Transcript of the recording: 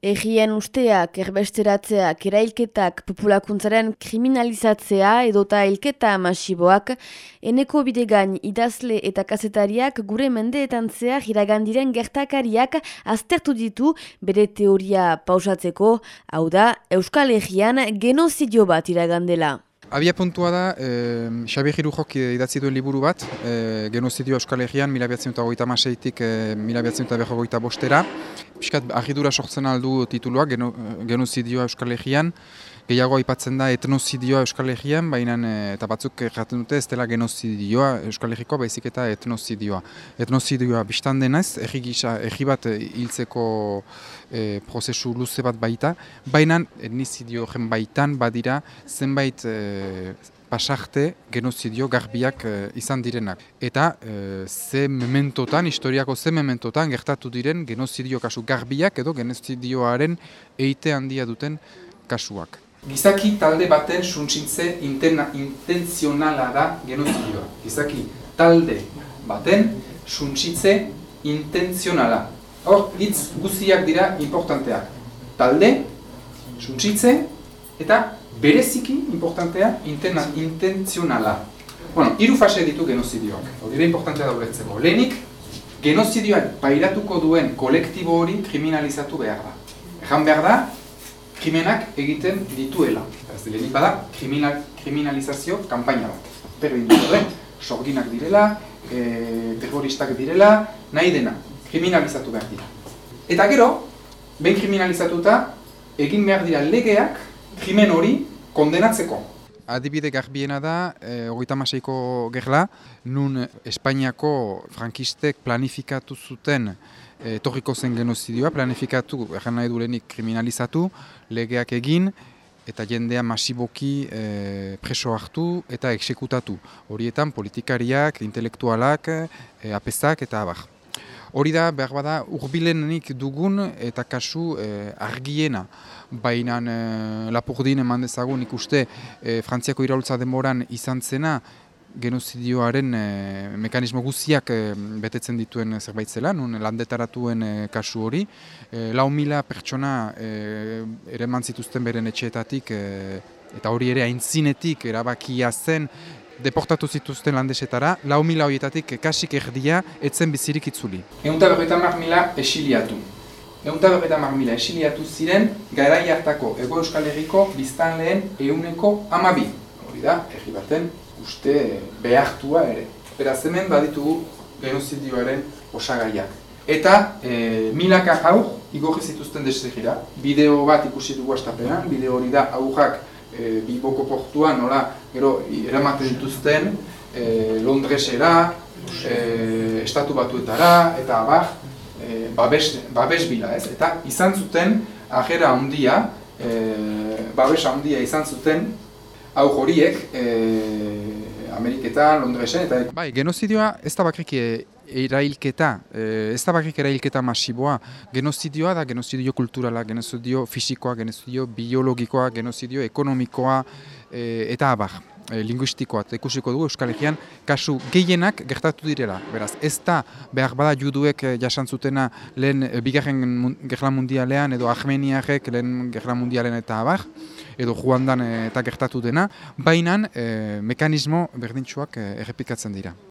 Egien usteak, erbesteratzeak, erailketak, populakuntzaren kriminalizatzea edota hilketa masiboak, eneko bidegain idazle eta kazetariak gure mendeetan zehar iragandiren gertakariak aztertu ditu bere teoria pausatzeko, hau da, Euskal Egian genozidio bat iragandela. Abia puntua da, e, Xabi Jirujok idatzi duen liburu bat, e, genozidio Euskal Herrian, mila behatzen eta goita maseitik e, mila behatzen eta bostera. Piskat, ahidura sortzen aldu tituluak, geno, genozidioa Euskal Herrian, gehiago aipatzen da etnozidioa Euskal Herrian, baina eta batzuk jaten dute ez dela genozidioa Euskal Herrikoa, baizik eta etnozidioa. Etnozidioa biztan denaz, erri gisa, erri bat hiltzeko e, prozesu luze bat baita, baina etnizidio baitan badira zenbait e, pasarte genozidio garbiak e, izan direnak. Eta e, ze mementotan, historiako ze mementotan gertatu diren genozidio kasu garbiak edo genozidioaren eite handia duten kasuak. Gizaki talde baten suntsintze intenzionala da genozidioa. Gizaki talde baten suntsitze intenzionala. Hor, hitz guziak dira importanteak. Talde, suntsitze, eta bereziki importantea intena, intenzionala. Bueno, iru fase ditu genozidioak. Hor, dira importantea da ulertzeko. Lehenik, genozidioak pairatuko duen kolektibo hori kriminalizatu behar da. Ejan behar da, krimenak egiten dituela. Ez dilenik bada, kriminal, kriminalizazio kampaina bat. Perbin dut, sorginak direla, e, terroristak direla, nahi dena, kriminalizatu behar dira. Eta gero, behin kriminalizatuta, egin behar dira legeak, krimen hori kondenatzeko. Adibide garbiena da, e, hogeita maseiko gerla, nun Espainiako frankistek planifikatu zuten etorriko zen genozidioa, planifikatu, erran nahi durenik kriminalizatu, legeak egin, eta jendea masiboki e, preso hartu eta eksekutatu. Horietan politikariak, intelektualak, e, apezak eta abar. Hori da, behar bada, urbilenik dugun eta kasu e, argiena. Baina e, lapurdin eman dezagun ikuste e, Frantziako iraultza denboran izan zena, genozidioaren e, mekanismo guztiak e, betetzen dituen zerbait zela, nun landetaratuen e, kasu hori. E, lau mila pertsona e, ere mantzituzten beren etxeetatik, eta hori ere aintzinetik erabakia zen, deportatu zituzten landesetara, lau mila horietatik kasik erdia etzen bizirik itzuli. Eunta berreta mar mila esiliatu. Eunta berreta mar mila esiliatu ziren, garai hartako Ego Euskal Herriko biztan lehen euneko amabi. Hori da, erri baten uste behartua ere. Beraz hemen baditugu genozidioaren osagaiak. Eta e, milaka aur igorri zituzten desegira. Bideo bat ikusi dugu astapenan, bideo hori da aurrak e, Bilboko portuan nola gero eramaten dituzten e, Londresera, e, estatu batuetara eta abar e, babes, babes bila ez. Eta izan zuten ajera handia, e, babes handia izan zuten hau horiek e, Ameriketan, Londresen eta... Bai, genozidioa ez da bakrik erailketa, e, ez da bakrik erailketa masiboa. Genozidioa da genozidio kulturala, genozidio fisikoa, genozidio biologikoa, genozidio ekonomikoa e, eta abar e, linguistikoa ikusiko dugu Euskal Herrian kasu gehienak gertatu direla. Beraz, ez da behar bada juduek jasantzutena lehen bigarren gerla mundialean edo Armeniarek lehen gerla mundialean eta abar, edo joandan e, eta gertatu dena, baina e, mekanismo berdintxuak errepikatzen dira.